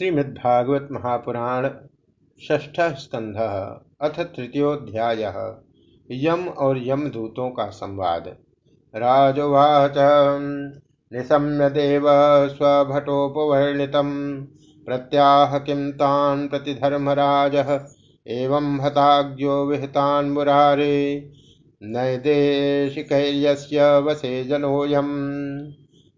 श्रीमद्भागवत महापुराण षष्ठ स्कंध अथ तृतीयोध्याय यम और यमदूतों का संवाद। राजवाच निशम्य देव स्वभटोपवर्णित प्रत्याह किं तान् प्रतिधर्मराज? एवं हताज्ञो विहतान् मुरारे। नैदेशिकैर्यस्य वसे जनोयम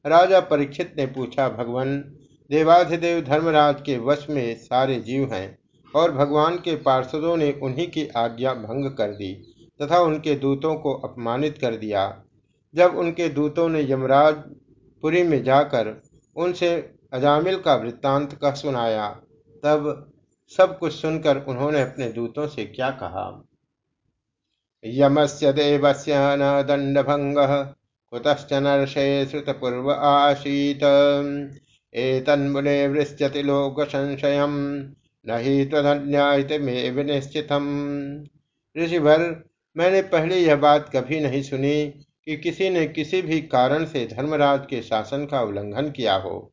राजा परीक्षित ने पूछा, भगवान देवाधिदेव धर्मराज के वश में सारे जीव हैं और भगवान के पार्षदों ने उन्हीं की आज्ञा भंग कर दी तथा उनके दूतों को अपमानित कर दिया। जब उनके दूतों ने यमराज पुरी में जाकर उनसे अजामिल का वृत्तांत कह सुनाया, तब सब कुछ सुनकर उन्होंने अपने दूतों से क्या कहा? यमस्य देवस्य न दंडभंग, कुतश्च नर्षे श्रुतपूर्व आशीत एतन्मुने वृश्यति लोकसंशयम् न ही विनिश्चितम। ऋषिभर मैंने पहले यह बात कभी नहीं सुनी कि किसी ने किसी भी कारण से धर्मराज के शासन का उल्लंघन किया हो।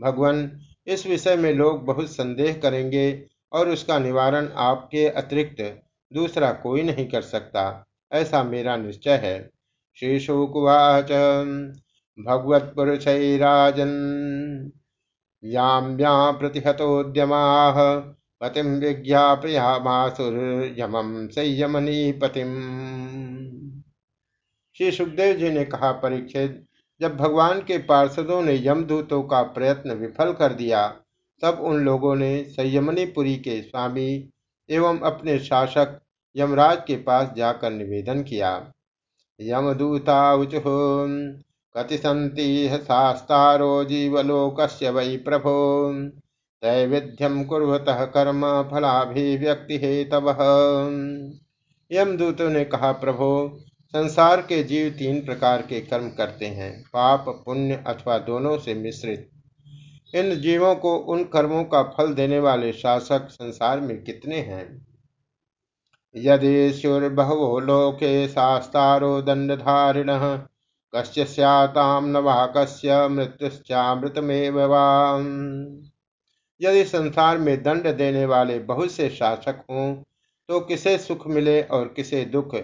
भगवान, इस विषय में लोग बहुत संदेह करेंगे और उसका निवारण आपके अतिरिक्त दूसरा कोई नहीं कर सकता, ऐसा मेरा निश्चय है। श्री शुकुवाच भगवत्पुरुषराजन याम्या प्रतिहतोद्यमाः पतिं विज्ञापयामासुर्यमं संयमनीपतिम श्री सुखदेव जी ने कहा परीक्षित जब भगवान के पार्षदों ने यमदूतों का प्रयत्न विफल कर दिया, तब उन लोगों ने संयमनीपुरी के स्वामी एवं अपने शासक यमराज के पास जाकर निवेदन किया यमदूता कति सन्ति शास्तारो जीवलोकस्य वै प्रभो। दैविध्यम कुर्वतः कर्म फलाभिव्यक्ति हेतव यमदूतों ने कहा, प्रभो, संसार के जीव तीन प्रकार के कर्म करते हैं, पाप, पुण्य अथवा दोनों से मिश्रित। इन जीवों को उन कर्मों का फल देने वाले शासक संसार में कितने हैं? यदि शुर्बहवो लोके शास्तारो दंडधारिण कस्य स्याताम न वा कस्य, मृत्युश्चामृतमेव यदि संसार में दंड देने वाले बहुत से शासक हों तो किसे सुख मिले और किसे दुख,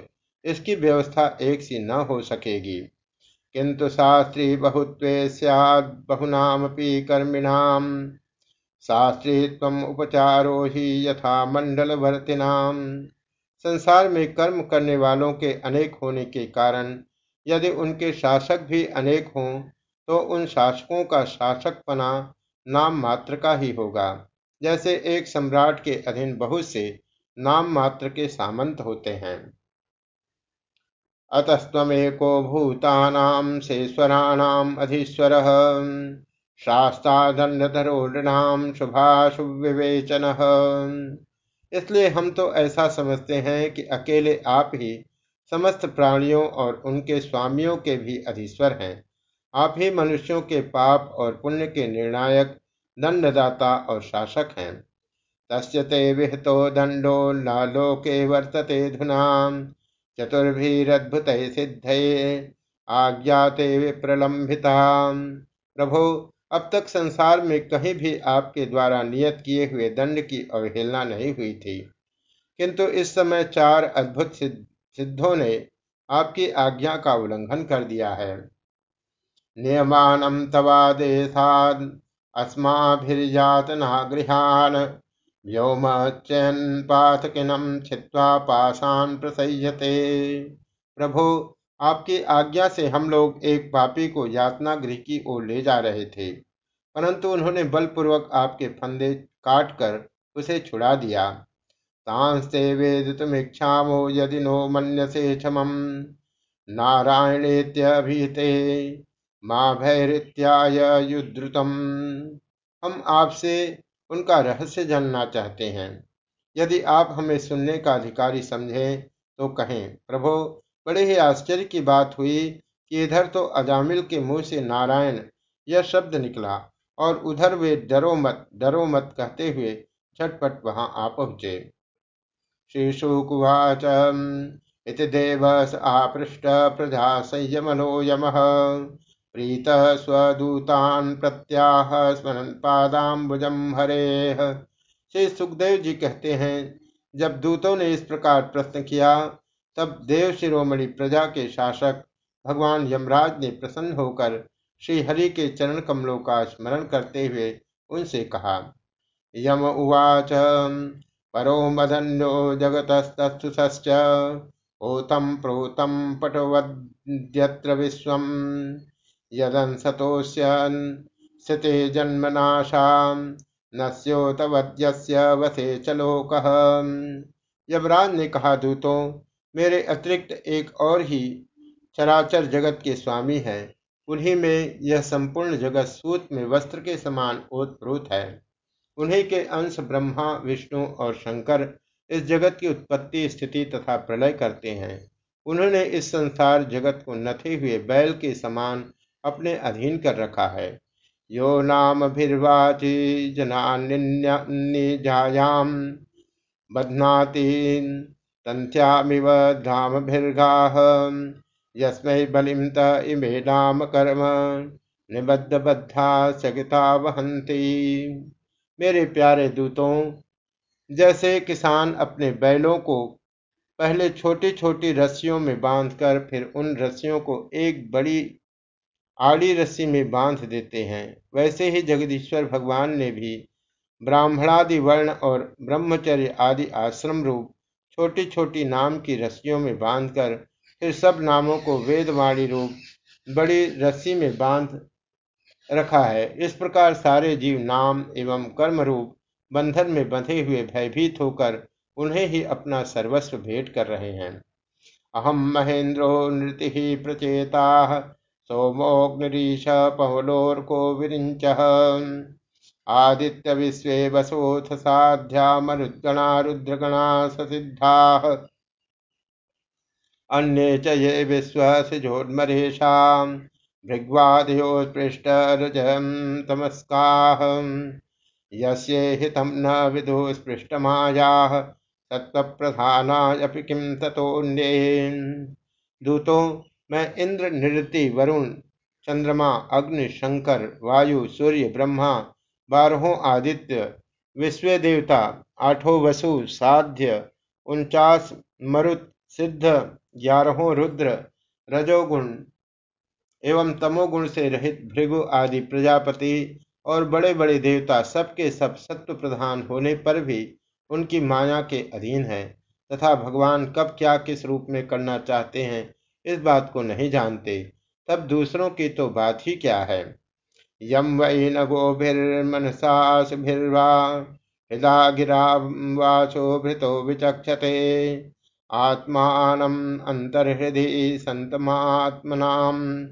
इसकी व्यवस्था एक सी न हो सकेगी। किंतु शास्त्री बहुत्व सैद बहुनामपि कर्मिणाम। शास्त्री उपचारो ही यथा मंडल भरतिनाम संसार में कर्म करने वालों के अनेक होने के कारण यदि उनके शासक भी अनेक हों तो उन शासकों का शासकपना नाम मात्र का ही होगा। जैसे एक सम्राट के अधीन बहुत से नाम मात्र के सामंत होते हैं। अतस्तमेको भूतानाम शेश्वराणाम अधीश्वर शास्ता शुभाशुभ विवेचन इसलिए हम तो ऐसा समझते हैं कि अकेले आप ही समस्त प्राणियों और उनके स्वामियों के भी अधीश्वर हैं। आप ही मनुष्यों के पाप और पुण्य के निर्णायक, दंडदाता और शासक हैं। तस्य ते विहतो दंडो न लोके वर्तते धुनाम चतुर्भिरद्भुत सिद्ध आज्ञाते विप्रलंबिता प्रभो, अब तक संसार में कहीं भी आपके द्वारा नियत किए हुए दंड की अवहेलना नहीं हुई थी। किंतु इस समय चार अद्भुत सिद्ध सिद्धों ने आपकी आज्ञा का उल्लंघन कर दिया है। नियमान तवादेशाद अस्माभिर्यातना गृहान व्योम चैन पाथकिनम छित्वा पाषाण प्रसह्यते। प्रभु, आपकी आज्ञा से हम लोग एक पापी को यातना गृह की ओर ले जा रहे थे, परंतु उन्होंने बलपूर्वक आपके फंदे काट कर उसे छुड़ा दिया। तांस्ते वेदितुमीक्षामो यदि नो मन्यसे क्षमम्। नारायणेत्यभिहिते माँ भैरित्याय युद्रुतम हम आपसे उनका रहस्य जानना चाहते हैं। यदि आप हमें सुनने का अधिकारी समझें तो कहें, प्रभो, बड़े ही आश्चर्य की बात हुई कि इधर तो अजामिल के मुँह से नारायण यह शब्द निकला और उधर वे डरो मत डरो मत कहते हुए झटपट वहाँ आ पहुँचे। श्रीशुकुवाच इति देव आपृष्ट प्रजा संयमनो यमः। प्रीत स्वदूतान प्रत्याह स्मरण पादाम्बुजम हरे। श्री सुखदेव जी कहते हैं, जब दूतों ने इस प्रकार प्रश्न किया, तब देव शिरोमणि प्रजा के शासक भगवान यमराज ने प्रसन्न होकर श्री हरि के चरण कमलों का स्मरण करते हुए उनसे कहा, यम उवाच। परो मदन्यो जगतस्तुष्च ओतम प्रोतम पटवद्यत्र विश्व यदंसतोष्यन् स्थिते जन्मनाशा नस्योतवद्यस्य वसे च लोकः। यमराज ने कहा, दूतों, मेरे अतिरिक्त एक और ही चराचर जगत के स्वामी है। उन्हीं में यह संपूर्ण जगत सूत में वस्त्र के समान ओतप्रोत है। उन्हीं के अंश ब्रह्मा, विष्णु और शंकर इस जगत की उत्पत्ति स्थिति तथा प्रलय करते हैं। उन्होंने इस संसार जगत को नथे हुए बैल के समान अपने अधीन कर रखा है। यो नाम भिर्वाची जनान्याम बध्नाति तंथ्यामिव धामभिर्गाह यस्मै बलिम त इमे नाम कर्म निबद्ध बद्धा सगिता वहंती मेरे प्यारे दूतों, जैसे किसान अपने बैलों को पहले छोटी छोटी रस्सियों में बांधकर फिर उन रस्सियों को एक बड़ी आड़ी रस्सी में बाँध देते हैं। वैसे ही जगदीश्वर भगवान ने भी ब्राह्मणादि वर्ण और ब्रह्मचर्य आदि आश्रम रूप छोटी छोटी नाम की रस्सियों में बांधकर फिर सब नामों को वेदवाणी रूप बड़ी रस्सी में बाँध रखा है। इस प्रकार सारे जीव नाम एवं कर्म रूप बंधन में बंधे हुए भयभीत होकर उन्हें ही अपना सर्वस्व भेंट कर रहे हैं। अहम महेंद्रो नृति प्रचेता सोमोग्निरीश पवलोर्को विरिंच आदित्य विश्व वसोथ साध्या मरुद्गणा रुद्रगणा ससिद्धा। अन्ये च ये विश्वसिजोन्मरेषां भृग्वादयोस्पृष्टरजं तमस्काः। यस्य हितं न विदुस्पृष्टमायाः तत्वप्रधानायपि किं ततोन्ये दूतों, मैं इंद्र निरति वरुण चंद्रमा अग्नि, शंकर, वायु, सूर्य, ब्रह्मा, बारहों आदित्य विश्व देवता आठों वसु, साध्य, उनचास मरुत, सिद्ध, ग्यारहों रुद्र, रजोगुण एवं तमोगुण से रहित भृगु आदि प्रजापति और बड़े बड़े देवता सबके सब सत्व प्रधान होने पर भी उनकी माया के अधीन है। तथा भगवान कब क्या किस रूप में करना चाहते हैं, इस बात को नहीं जानते। तब दूसरों की तो बात ही क्या है? यम वै न गोभिर्मनसाभिर्वा हृदा गिरा वाचो भृतो विचक्षते। आत्मानम अंतर्हृदि संतमात्मनाम।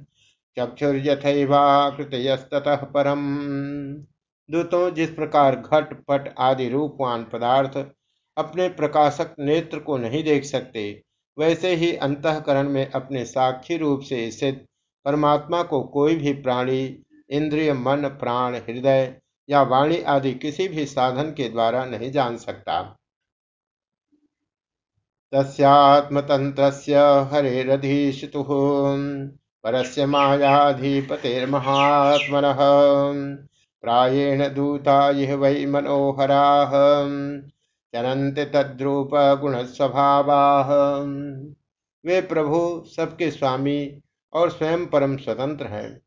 चक्षुर्यथैवाकृतयस्ततः परम। दूतों, जिस प्रकार घट पट आदि रूपवान पदार्थ अपने प्रकाशक नेत्र को नहीं देख सकते, वैसे ही अंतकरण में अपने साक्षी रूप से स्थित परमात्मा को कोई भी प्राणी, इंद्रिय, मन, प्राण, हृदय या वाणी आदि किसी भी साधन के द्वारा नहीं जान सकता। तस्यात्मतन्त्रस्य हरेरधीशितुः परस्य मायाधिपतेर्महात्मनः प्रायेण दूता यह वै मनोहराः। चरन्ति तद्रूपगुणस्वभावाः। वे प्रभु, सबके स्वामी और स्वयं परम स्वतंत्र हैं।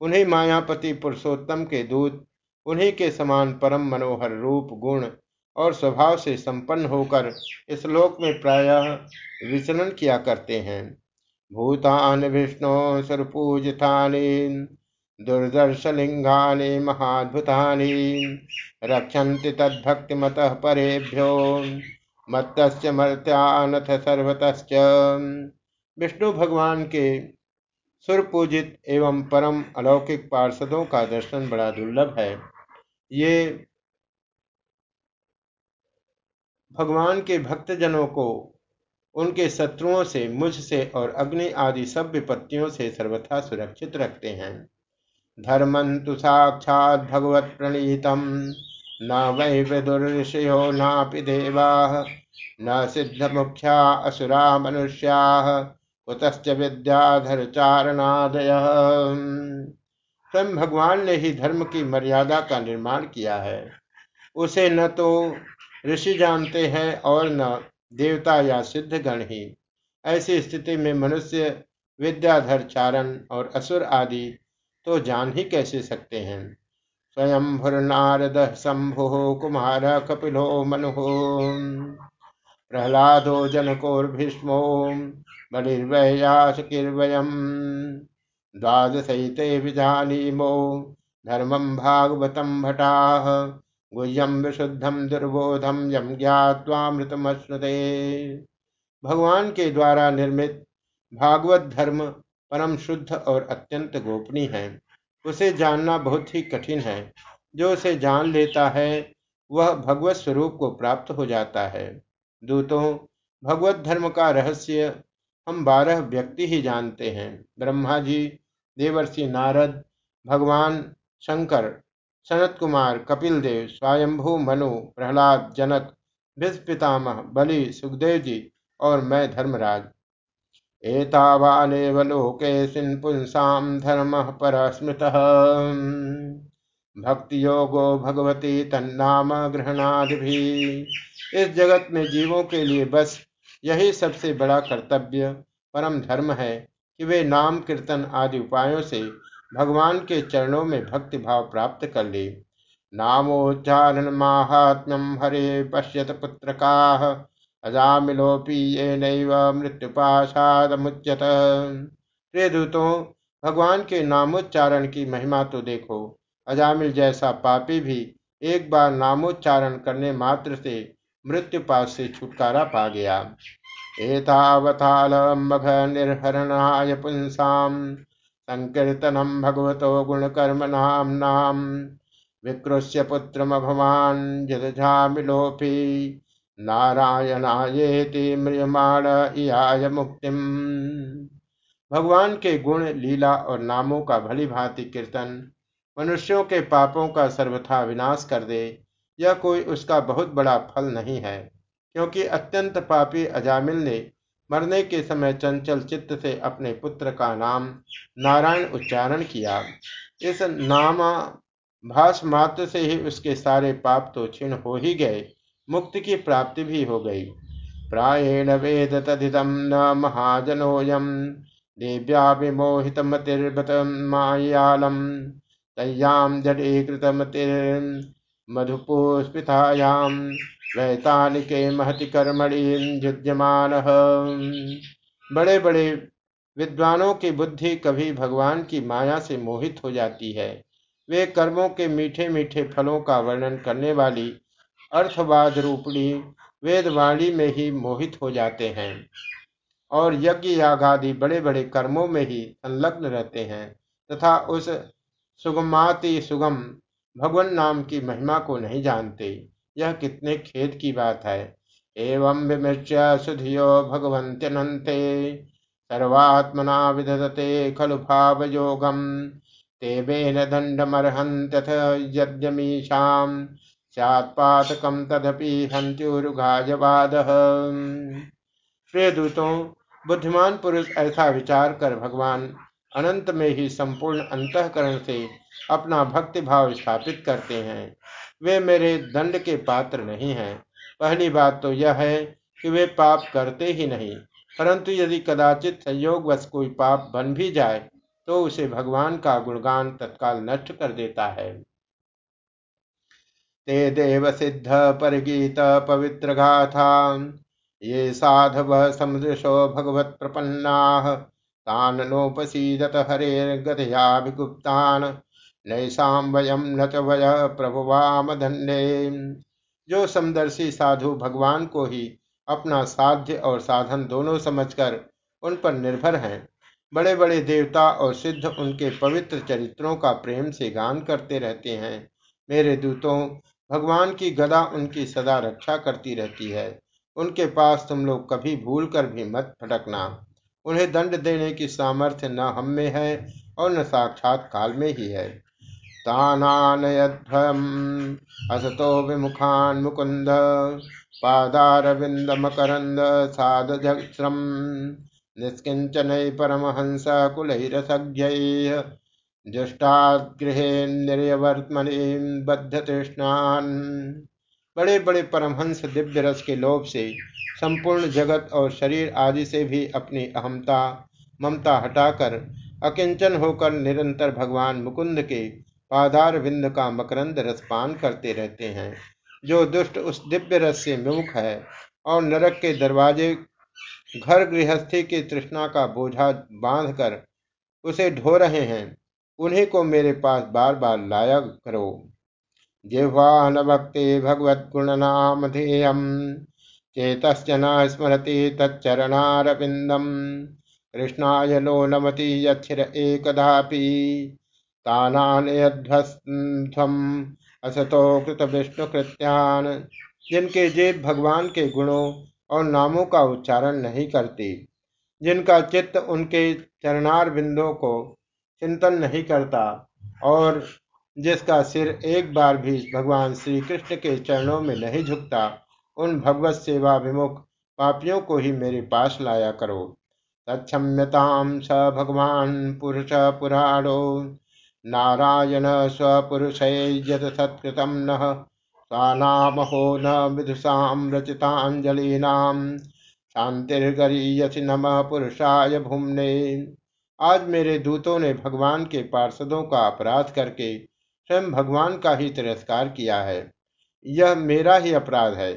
उन्हीं मायापति पुरुषोत्तम के दूत, उन्हीं के समान परम मनोहर रूप, गुण और स्वभाव से संपन्न होकर इस लोक में प्रायः विचरण किया करते हैं। भूतान विष्णु सुरपूजितानि दुर्दर्शलिंगानि महाद्भुतानि। रक्षन्ति मत परेभ्यो, मत्तस्य मर्त्यानथ सर्वतश्च। विष्णु भगवान के सुरपूजित एवं परम अलौकिक पार्षदों का दर्शन बड़ा दुर्लभ है। ये भगवान के भक्तजनों को उनके शत्रुओं से, मुझ से और अग्नि आदि सब विपत्तियों से सर्वथा सुरक्षित रखते हैं। धर्मं धर्मंतु साक्षात भगवत प्रणीतम। न वै विदुर्षयो नापि देवा। न सिद्ध मुख्या असुरा मनुष्या। कुतश्च विद्याधर चारणादय। स्वयं भगवान ने ही धर्म की मर्यादा का निर्माण किया है। उसे न तो ऋषि जानते हैं और न देवता या सिद्ध गण ही ऐसी स्थिति में मनुष्य, विद्याधर चारण और असुर आदि तो जान ही कैसे सकते हैं? स्वयं भुर्नारद शंभु कुमार कपिलो मनु प्रहलादो जनकोर्भीष्मो बलिर्वयासकिर्वयम् द्वादशैते विजानीमो धर्मं भागवतम भटाः। गुह्यम विशुद्धम दुर्बोधम यम ज्ञावामृतमश्नुते भगवान के द्वारा निर्मित भागवत धर्म परम शुद्ध और अत्यंत गोपनीय है। उसे जानना बहुत ही कठिन है। जो उसे जान लेता है, वह भगवत स्वरूप को प्राप्त हो जाता है। दूतों, भगवत धर्म का रहस्य हम बारह व्यक्ति ही जानते हैं। ब्रह्मा जी, देवर्षि नारद, भगवान शंकर सनत कुमार कपिल देव स्वयंभू मनु, प्रहलाद, जनक भिस्पितामह बलि सुखदेव जी और मैं धर्मराज। एतावानेव लोकेऽस्मिन् पुंसां धर्मः परस्मृतः। भक्ति योगो भगवती तन्नाम भी इस जगत में जीवों के लिए बस यही सबसे बड़ा कर्तव्य परम धर्म है कि वे नाम कीर्तन आदि उपायों से भगवान के चरणों में भक्ति भाव प्राप्त कर ले। नामोच्चारण माहात्म्यम हरे पश्यत पुत्र का अजामिलोपी ये नैव मृत्युपाशादमुच्यत। प्रिय दूतों, भगवान के नामोच्चारण की महिमा तो देखो। अजामिल जैसा पापी भी एक बार नामोच्चारण करने मात्र से मृत्यु पास से छुटकारा पा गया। एतावतालमघ निर्हरणाय पुंसाम संकीर्तनम भगवतो गुणकर्म नाम नाम विकृष्य पुत्रमभवान जदझामिलोपी नारायणायेति म्रियमाण इयाय मुक्तिम। भगवान के गुण, लीला और नामों का भली भांति कीर्तन मनुष्यों के पापों का सर्वथा विनाश कर दे, यह कोई उसका बहुत बड़ा फल नहीं है, क्योंकि अत्यंत पापी अजामिल ने मरने के समय चंचल चित्त से अपने पुत्र का नाम नारायण उच्चारण किया। इस नाम भाष मात्र से ही उसके सारे पाप तो क्षीण हो ही गए, मुक्ति की प्राप्ति भी हो गई। प्राएण वेद तदिदम न महाजनोयम देव्या विमोहित मतिर्बत मायालम तय्याम जडीकृतमतिर्मधुपुष्पितायाम वैतानिके महति कर्मणि युज्यमान। बड़े बड़े विद्वानों की बुद्धि कभी भगवान की माया से मोहित हो जाती है। वे कर्मों के मीठे मीठे फलों का वर्णन करने वाली अर्थवाद रूपणी वेदवाणी में ही मोहित हो जाते हैं और यज्ञ यागादि बड़े बड़े कर्मों में ही संलग्न रहते हैं तथा उस सुगमाति सुगम भगवान नाम की महिमा को नहीं जानते। यह कितने खेद की बात है। एवं विमृश्य सुधियो भगवंत्यनंते सर्वात्मना विदधते खलु भाव योगम तेवेन दंडमर्हन्त्यथ यद्यमीशाम। सत्पातकम तदपि हंत्युरुघायवाद प्रिय दूतों, बुद्धिमान पुरुष ऐसा विचार कर भगवान अनंत में ही संपूर्ण अंतकरण से अपना भक्ति भाव स्थापित करते हैं। वे मेरे दंड के पात्र नहीं हैं। पहली बात तो यह है कि वे पाप करते ही नहीं, परंतु यदि कदाचित संयोगवश कोई पाप बन भी जाए तो उसे भगवान का गुणगान तत्काल नष्ट कर देता है। ते देव सिद्ध परिगीत पवित्र गाथा ये साधव समदृशो भगवत प्रपन्ना, तान नोपसीदत हरेर्गतयाभिगुप्तान। नैसाम वयम न च वय प्रभुवाम धन्य। जो समदर्शी साधु भगवान को ही अपना साध्य और साधन दोनों समझकर उन पर निर्भर हैं बड़े बड़े देवता और सिद्ध उनके पवित्र चरित्रों का प्रेम से गान करते रहते हैं। मेरे दूतों, भगवान की गदा उनकी सदा रक्षा करती रहती है। उनके पास तुम लोग कभी भूल कर भी मत फटकना उन्हें दंड देने की सामर्थ्य न हम में है और न साक्षात काल में ही है। तानानयध्वम। असतो विमुखान मुकुंद पादारविंद मकरंद साधजम निष्किंचन परमहंस कुलैरसज्ञैः। जुष्टागृहे निर्यवर्तमनि बद्ध तृष्णान बड़े बड़े परमहंस दिव्य रस के लोभ से संपूर्ण जगत और शरीर आदि से भी अपनी अहमता ममता हटाकर अकिंचन होकर निरंतर भगवान मुकुंद के पादार विंद का मकरंद रसपान करते रहते हैं। जो दुष्ट उस दिव्य रस से विमुख है और नरक के दरवाजे, घर गृहस्थी की तृष्णा का बोझा बांधकर उसे ढो रहे हैं, उन्हीं को मेरे पास बार बार लाया करो। जिह्वा न भक्ति भगवद्गुणनामधेयम् चेतश्च न स्मरति तच्चरणारविन्दम् कृष्णाय नो नमति यच्छिर एकदापि। तानानयध्वस्ध्वम् असतो कृत विष्णु कृत्यान जिनके जेब भगवान के गुणों और नामों का उच्चारण नहीं करती, जिनका चित्त उनके चरणार बिंदों को चिंतन नहीं करता, और जिसका सिर एक बार भी भगवान श्री कृष्ण के चरणों में नहीं झुकता, उन भगवत सेवा विमुख पापियों को ही मेरे पास लाया करो। तक्षम्यताम स भगवान पुरुष पुराणो नारायण स्वपुरुष यद सत्कृतम न। स्वानामहो न विदुषाम रचितांजलिनाम शांतिर्गरीयसि नम पुरुषाय भूमने। आज मेरे दूतों ने भगवान के पार्षदों का अपराध करके स्वयं भगवान का ही तिरस्कार किया है। यह मेरा ही अपराध है।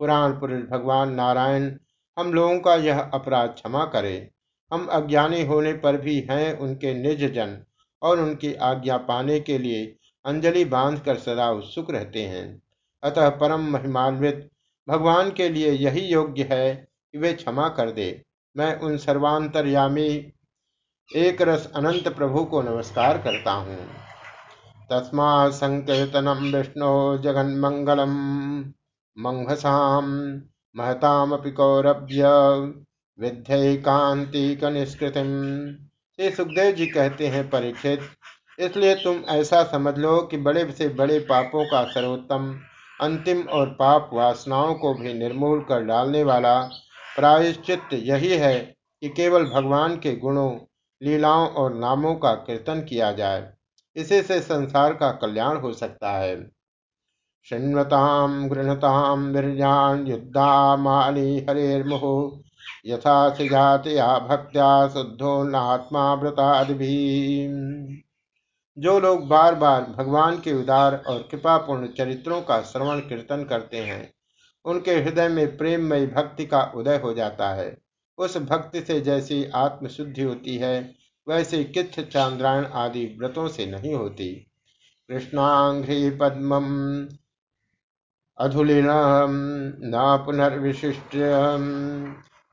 पुराण पुरुष भगवान नारायण, हम लोगों का यह अपराध क्षमा करे। हम अज्ञानी होने पर भी हैं उनके निज जन। और उनकी आज्ञा पाने के लिए अंजलि बांधकर सदा उत्सुक रहते हैं। अतः परम महिमान्वित, भगवान के लिए यही योग्य है कि वे क्षमा कर दे। मैं उन सर्वांतर्यामी एक रस अनंत प्रभु को नमस्कार करता हूँ। तस्मा संकीर्तनम विष्णु जगन्मंगलम मंघसाम महतामपि कौरभ्य विद्यकांतिक निष्कृतिम श्री सुखदेव जी कहते हैं परीक्षित, इसलिए तुम ऐसा समझ लो कि बड़े से बड़े पापों का सर्वोत्तम, अंतिम और पाप वासनाओं को भी निर्मूल कर डालने वाला प्रायश्चित यही है कि केवल भगवान के गुणों, लीलाओं और नामों का कीर्तन किया जाए। इसी से संसार का कल्याण हो सकता है। शृण्वताम गृहताम वीरजान युद्धा माली हरेर्मुह यथा जातया भक्त्या व्रतादि जो लोग बार बार भगवान के उदार और कृपापूर्ण चरित्रों का श्रवण कीर्तन करते हैं, उनके हृदय में प्रेममयी भक्ति का उदय हो जाता है। उस भक्ति से जैसी आत्मशुद्धि होती है, वैसे किच्छ चांद्रायण आदि व्रतों से नहीं होती। कृष्णाघ्री पद्म अधुलिनम, न पुनर्विशिष्ट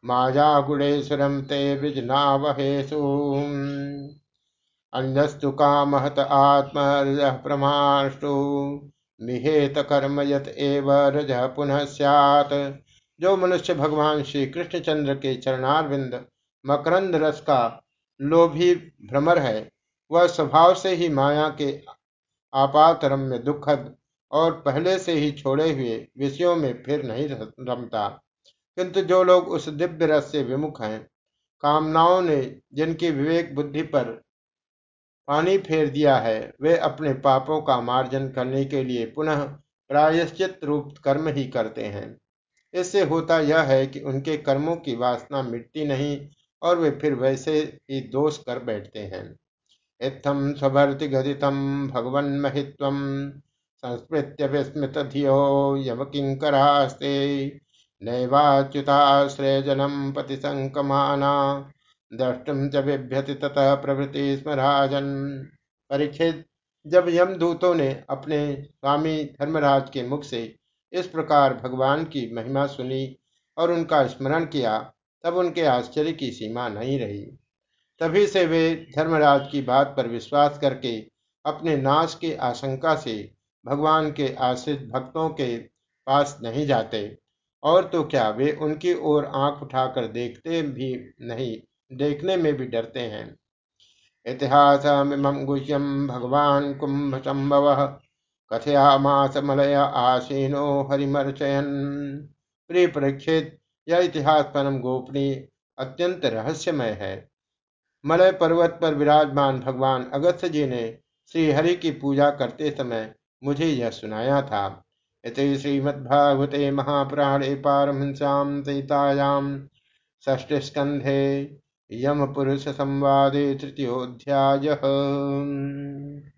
माया गुणेश्वरम ते विजनावहेशु अन्यस्तु कामहत आत्म प्रमाष्टु मिहेत कर्म यत एव रज पुनः सैत जो मनुष्य भगवान श्री कृष्णचंद्र के चरणारविंद मकरंद रस का लोभी भ्रमर है, वह स्वभाव से ही माया के आपातरम में दुखद और पहले से ही छोड़े हुए विषयों में फिर नहीं रमता। किंतु जो लोग उस दिव्य रस से विमुख हैं, कामनाओं ने जिनकी विवेक बुद्धि पर पानी फेर दिया है, वे अपने पापों का मार्जन करने के लिए पुनः प्रायश्चित रूप कर्म ही करते हैं। इससे होता यह है कि उनके कर्मों की वासना मिटती नहीं और वे फिर वैसे ही दोष कर बैठते हैं। इत्थम स्वभर्ति गदितम भगवन महित्व संस्मृत्य विस्मृत धियो यम किंकरास्ते नैवाच्युताश्रयजनम पति संकमाना द्रष्टुम च बिभ्यति ततः प्रभृति स्म राजन परीक्षित जब यमदूतों ने अपने स्वामी धर्मराज के मुख से इस प्रकार भगवान की महिमा सुनी और उनका स्मरण किया, तब उनके आश्चर्य की सीमा नहीं रही। तभी से वे धर्मराज की बात पर विश्वास करके अपने नाश की आशंका से भगवान के आश्रित भक्तों के पास नहीं जाते। और तो क्या, वे उनकी ओर आँख उठाकर देखते भी नहीं, देखने में भी डरते हैं। इतिहास गुह्यम भगवान कुंभ संभव कथयामास मलय आसीनो हरिमर्चयन। प्रिय परीक्षित, यह इतिहास परम गोपनीय, अत्यंत रहस्यमय है। मलय पर्वत पर विराजमान भगवान अगस्त जी ने श्री हरि की पूजा करते समय मुझे यह सुनाया था। इति श्रीमद्भागवते महापुराणे पारमहंस्यां सहितायां षष्ठस्कंधे यमपुरुषसंवादे तृतीयोऽध्यायः।